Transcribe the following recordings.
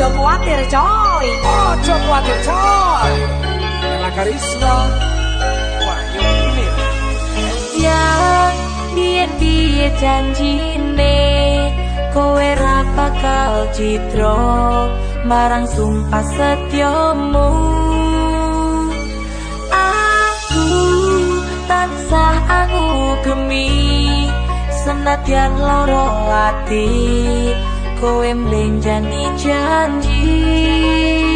Ojo kuatir coy. Ojo kuatir coy. Ella Karisma. Wahyu Munir Yang biyen-biyen janjine kowe ra bakal citro marang sumpah setyamu aku tansah aku gemi senadyan loro cô em lên janji janji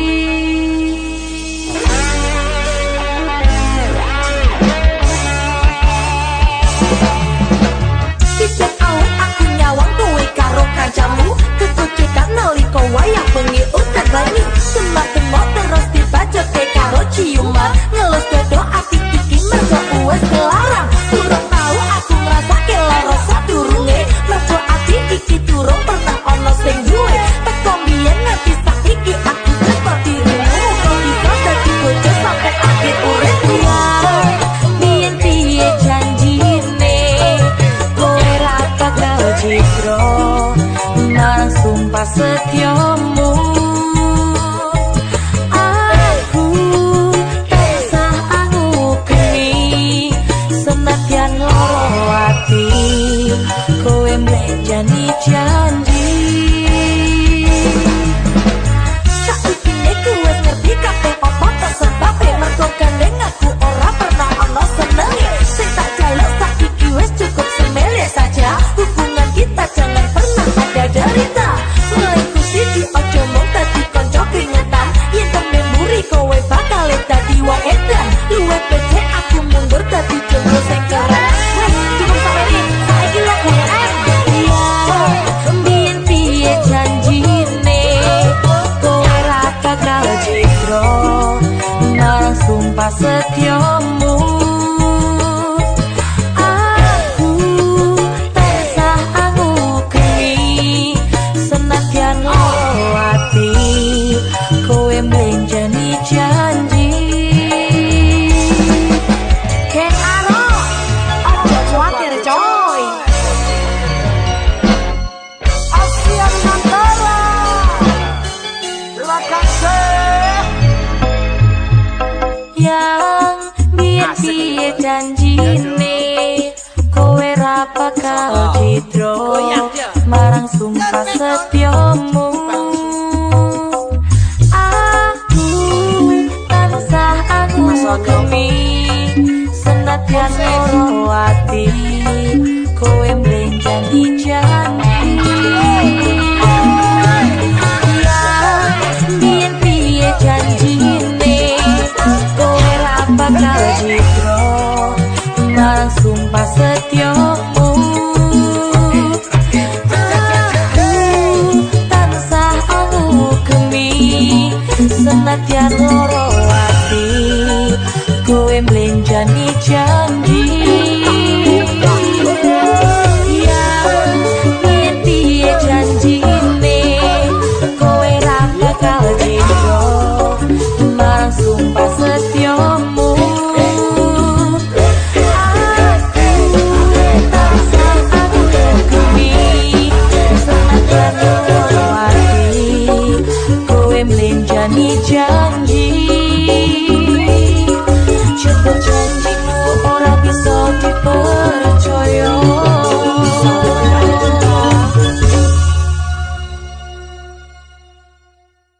setiamu janjine? Kowe ra bakal citro marang sumpah setyamu aku tansah aku kemi senadyan ora tanpa setia dan